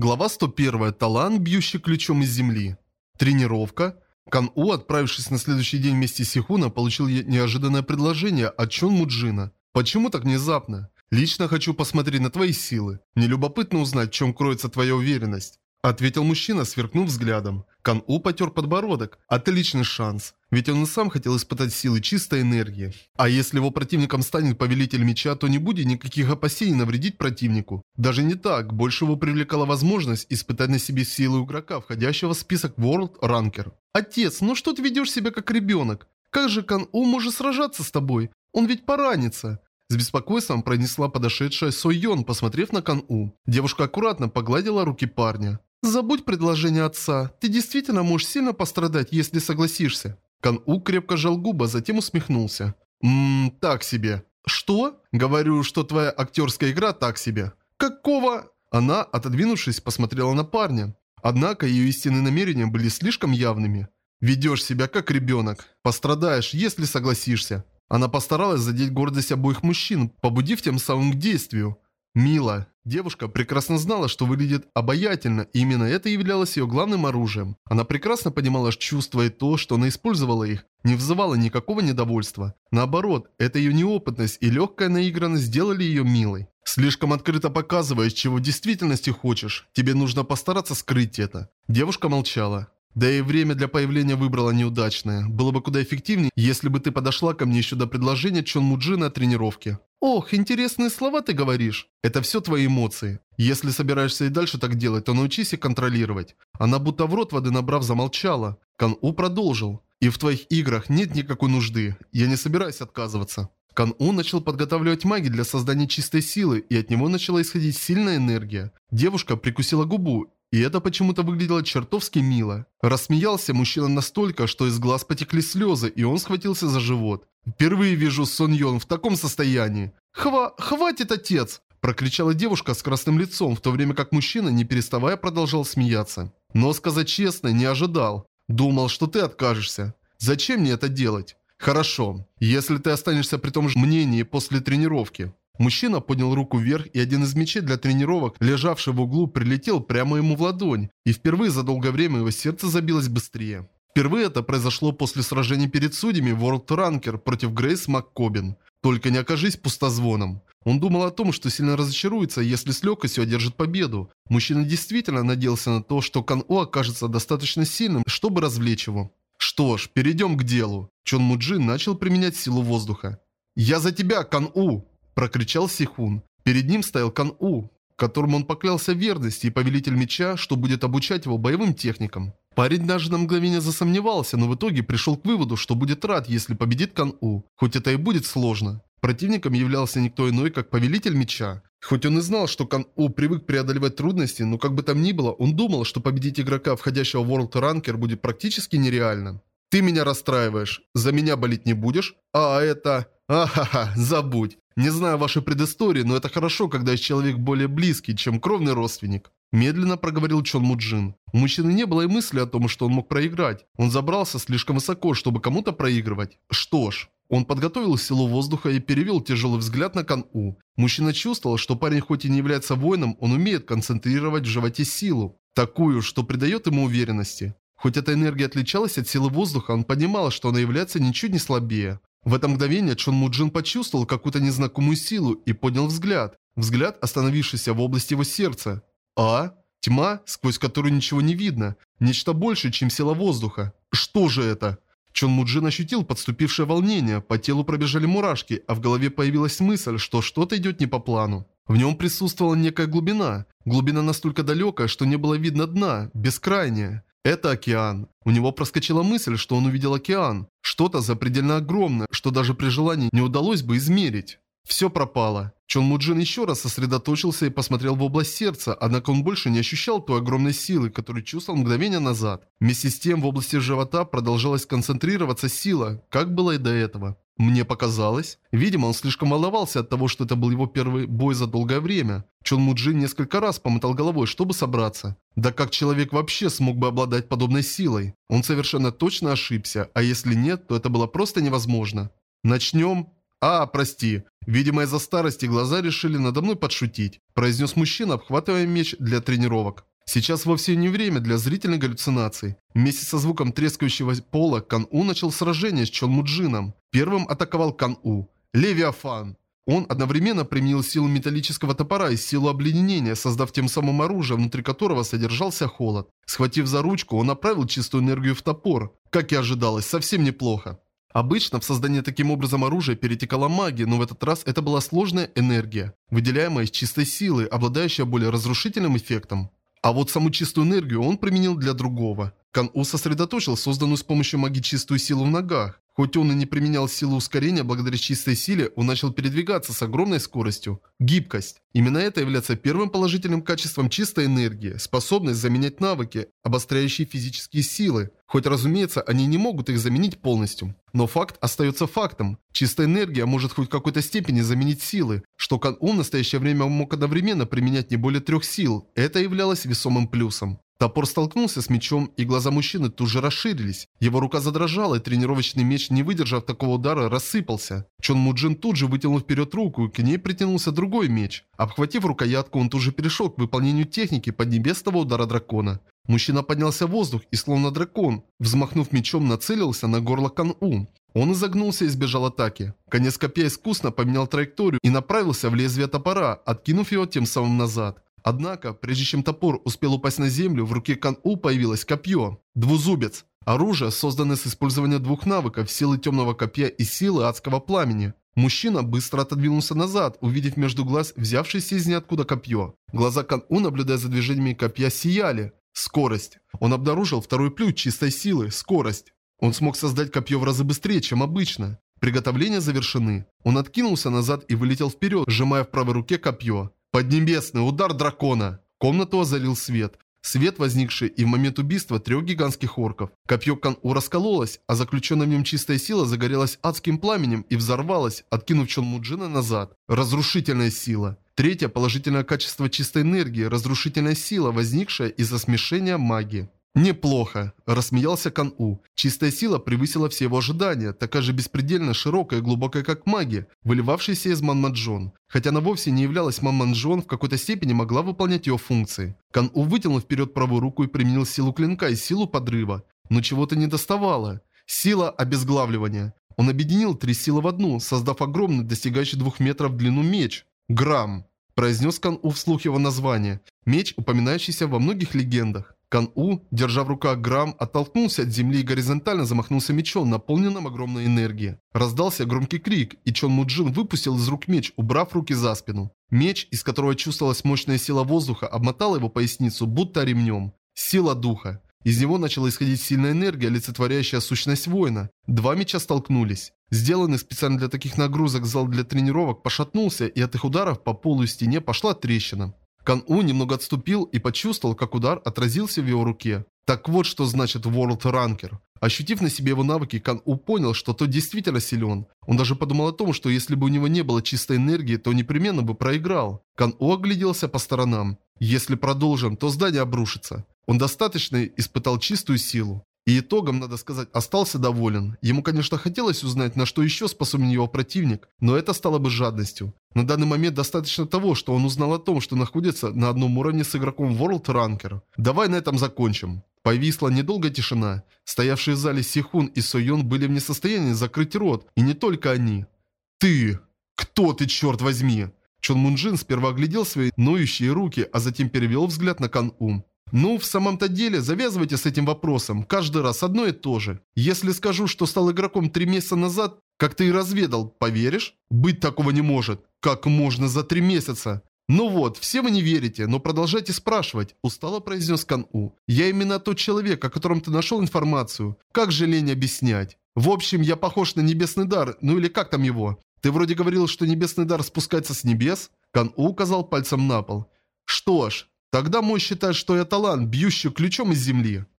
Глава 101. Талант, бьющий ключом из земли. Тренировка. Кан-У, отправившись на следующий день вместе с Сихуна, получил неожиданное предложение от Чон Муджина. «Почему так внезапно? Лично хочу посмотреть на твои силы. Мне любопытно узнать, в чем кроется твоя уверенность». Ответил мужчина, сверкнув взглядом. Кан-У потер подбородок. Отличный шанс. Ведь он и сам хотел испытать силы чистой энергии. А если его противником станет Повелитель Меча, то не будет никаких опасений навредить противнику. Даже не так, больше его привлекала возможность испытать на себе силу игрока, входящего в список World Ranker. «Отец, ну что ты ведешь себя как ребенок? Как же Кан-У может сражаться с тобой? Он ведь поранится!» С беспокойством пронесла подошедшая Сой Йон, посмотрев на Кан-У. Девушка аккуратно погладила руки парня. «Забудь предложение отца. Ты действительно можешь сильно пострадать, если согласишься». Кан-У крепко жал губы, а затем усмехнулся. «Ммм, так себе». «Что?» «Говорю, что твоя актерская игра так себе». «Какого?» Она, отодвинувшись, посмотрела на парня. Однако ее истинные намерения были слишком явными. «Ведешь себя как ребенок. Пострадаешь, если согласишься». Она постаралась задеть гордость обоих мужчин, побудив тем самым к действию. Мила. Девушка прекрасно знала, что выглядит обаятельно, и именно это являлось ее главным оружием. Она прекрасно понимала чувства и то, что она использовала их, не вызывала никакого недовольства. Наоборот, эта ее неопытность и легкая наигранность сделали ее милой. Слишком открыто показываешь, чего в действительности хочешь. Тебе нужно постараться скрыть это. Девушка молчала. Да и время для появления выбрала неудачное. Было бы куда эффективнее, если бы ты подошла ко мне еще до предложения Чон Муджина о тренировке. Ох, интересные слова ты говоришь. Это все твои эмоции. Если собираешься и дальше так делать, то научись их контролировать. Она будто в рот воды набрав замолчала. Кан-У продолжил. И в твоих играх нет никакой нужды. Я не собираюсь отказываться. Кан-У начал подготавливать маги для создания чистой силы, и от него начала исходить сильная энергия. Девушка прикусила губу и это почему-то выглядело чертовски мило. Рассмеялся мужчина настолько, что из глаз потекли слезы, и он схватился за живот. «Впервые вижу Сон Йон в таком состоянии!» «Хва... хватит, отец!» Прокричала девушка с красным лицом, в то время как мужчина, не переставая, продолжал смеяться. Но, сказать честно, не ожидал. Думал, что ты откажешься. Зачем мне это делать? Хорошо, если ты останешься при том же мнении после тренировки. Мужчина поднял руку вверх, и один из мечей для тренировок, лежавший в углу, прилетел прямо ему в ладонь, и впервые за долгое время его сердце забилось быстрее. Впервые это произошло после сражения перед судьями World Ranker против Грейс МакКобин. Только не окажись пустозвоном. Он думал о том, что сильно разочаруется, если с легкостью одержит победу. Мужчина действительно надеялся на то, что Кан-О окажется достаточно сильным, чтобы развлечь его. Что ж, перейдем к делу. Чон Муджи начал применять силу воздуха. «Я за тебя, Кан-У!» Прокричал Сихун. Перед ним стоял Кан-У, которому он поклялся верности и повелитель меча, что будет обучать его боевым техникам. Парень даже на мгновение засомневался, но в итоге пришел к выводу, что будет рад, если победит Кан-У, хоть это и будет сложно. Противником являлся никто иной, как повелитель меча. Хоть он и знал, что Кан-У привык преодолевать трудности, но как бы там ни было, он думал, что победить игрока, входящего в World Ranker, будет практически нереально. «Ты меня расстраиваешь. За меня болеть не будешь? А это... Ахаха, забудь. Не знаю вашей предыстории, но это хорошо, когда есть человек более близкий, чем кровный родственник. Медленно проговорил Чон Муджин. У мужчины не было и мысли о том, что он мог проиграть. Он забрался слишком высоко, чтобы кому-то проигрывать. Что ж, он подготовил силу воздуха и перевел тяжелый взгляд на Кан-У. Мужчина чувствовал, что парень хоть и не является воином, он умеет концентрировать в животе силу. Такую, что придает ему уверенности. Хоть эта энергия отличалась от силы воздуха, он понимал, что она является ничуть не слабее. В это мгновение Чон Муджин почувствовал какую-то незнакомую силу и поднял взгляд. Взгляд, остановившийся в области его сердца. А? Тьма, сквозь которую ничего не видно. Нечто большее, чем сила воздуха. Что же это? Чон Муджин ощутил подступившее волнение, по телу пробежали мурашки, а в голове появилась мысль, что что-то идет не по плану. В нем присутствовала некая глубина. Глубина настолько далекая, что не было видно дна, бескрайняя. Это океан. У него проскочила мысль, что он увидел океан. Что-то запредельно огромное, что даже при желании не удалось бы измерить. Все пропало. Чон Муджин еще раз сосредоточился и посмотрел в область сердца, однако он больше не ощущал той огромной силы, которую чувствовал мгновение назад. Вместе с тем в области живота продолжалась концентрироваться сила, как было и до этого. Мне показалось. Видимо, он слишком волновался от того, что это был его первый бой за долгое время. Чон Муджин несколько раз помотал головой, чтобы собраться. Да как человек вообще смог бы обладать подобной силой? Он совершенно точно ошибся, а если нет, то это было просто невозможно. Начнем... А, прости. Видимо, из-за старости глаза решили надо мной подшутить, произнес мужчина, обхватывая меч для тренировок. Сейчас вовсе не время для зрительной галлюцинации. Вместе со звуком трескающего пола Кан-У начал сражение с Чон Муджином. Первым атаковал Кан-У. Левиафан. Он одновременно применил силу металлического топора и силу обледенения, создав тем самым оружие, внутри которого содержался холод. Схватив за ручку, он направил чистую энергию в топор. Как и ожидалось, совсем неплохо. Обычно в создании таким образом оружия перетекала магия, но в этот раз это была сложная энергия, выделяемая из чистой силы, обладающая более разрушительным эффектом. А вот саму чистую энергию он применил для другого. Кан-У сосредоточил созданную с помощью магии чистую силу в ногах. Хоть он и не применял силу ускорения, благодаря чистой силе он начал передвигаться с огромной скоростью. Гибкость. Именно это является первым положительным качеством чистой энергии, способность заменять навыки, обостряющие физические силы. Хоть, разумеется, они не могут их заменить полностью. Но факт остается фактом. Чистая энергия может хоть в какой-то степени заменить силы, что Кан У в настоящее время мог одновременно применять не более трех сил. Это являлось весомым плюсом. Топор столкнулся с мечом, и глаза мужчины тут же расширились. Его рука задрожала, и тренировочный меч, не выдержав такого удара, рассыпался. Чон Муджин тут же вытянул вперед руку, и к ней притянулся другой меч. Обхватив рукоятку, он тут же перешел к выполнению техники поднебесного удара дракона. Мужчина поднялся в воздух и словно дракон, взмахнув мечом, нацелился на горло Кан-У. Он изогнулся и избежал атаки. Конец копья искусно поменял траекторию и направился в лезвие топора, откинув его тем самым назад. Однако, прежде чем топор успел упасть на землю, в руке Кан-У появилось копье. Двузубец. Оружие, созданное с использованием двух навыков, силы темного копья и силы адского пламени. Мужчина быстро отодвинулся назад, увидев между глаз взявшееся из ниоткуда копье. Глаза Кан-У, наблюдая за движениями копья, сияли. Скорость. Он обнаружил второй плюс чистой силы – скорость. Он смог создать копье в разы быстрее, чем обычно. Приготовления завершены. Он откинулся назад и вылетел вперед, сжимая в правой руке копье. Поднебесный удар дракона. Комнату озарил свет. Свет, возникший и в момент убийства трех гигантских орков. Копье Кан-У раскололось, а заключенная в нем чистая сила загорелась адским пламенем и взорвалась, откинув Чон Муджина назад. Разрушительная сила. Третье положительное качество чистой энергии – разрушительная сила, возникшая из-за смешения магии. «Неплохо», – рассмеялся Кан-У. Чистая сила превысила все его ожидания, такая же беспредельно широкая и глубокая, как магия, выливавшаяся из Манмаджон. Хотя она вовсе не являлась Манмаджон, в какой-то степени могла выполнять ее функции. Кан-У вытянул вперед правую руку и применил силу клинка и силу подрыва. Но чего-то не доставало. Сила обезглавливания. Он объединил три силы в одну, создав огромный, достигающий двух метров в длину меч. Грамм. Произнес Кан-У вслух его название. Меч, упоминающийся во многих легендах. Кан-У, держа в руках грамм, оттолкнулся от земли и горизонтально замахнулся мечом, наполненным огромной энергией. Раздался громкий крик, и Чон Муджин выпустил из рук меч, убрав руки за спину. Меч, из которого чувствовалась мощная сила воздуха, обмотал его поясницу, будто ремнем. Сила духа. Из него начала исходить сильная энергия, олицетворяющая сущность воина. Два меча столкнулись. Сделанный специально для таких нагрузок зал для тренировок пошатнулся, и от их ударов по полу и стене пошла трещина. Кан-У немного отступил и почувствовал, как удар отразился в его руке. Так вот, что значит World Ranker. Ощутив на себе его навыки, Кан-У понял, что тот действительно силен. Он даже подумал о том, что если бы у него не было чистой энергии, то непременно бы проиграл. Кан-У огляделся по сторонам. Если продолжим, то здание обрушится. Он достаточно испытал чистую силу. И итогом, надо сказать, остался доволен. Ему, конечно, хотелось узнать, на что еще способен его противник, но это стало бы жадностью. На данный момент достаточно того, что он узнал о том, что находится на одном уровне с игроком World Ranker. Давай на этом закончим. Повисла недолгая тишина. Стоявшие в зале Сихун и Сойон были в несостоянии закрыть рот, и не только они. «Ты! Кто ты, черт возьми?» Чон Мунджин сперва оглядел свои ноющие руки, а затем перевел взгляд на Кан-У. Ну, в самом-то деле, завязывайте с этим вопросом. Каждый раз одно и то же. Если скажу, что стал игроком три месяца назад, как ты и разведал, поверишь? Быть такого не может. Как можно за три месяца? «Ну вот, все вы не верите, но продолжайте спрашивать», – устало произнес Кан-У. «Я именно тот человек, о котором ты нашел информацию. Как же лень объяснять? В общем, я похож на небесный дар, ну или как там его? Ты вроде говорил, что небесный дар спускается с небес?» Кан-У указал пальцем на пол. «Что ж, Тогда мой считает, что я талант, бьющий ключом из земли.